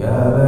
أولئك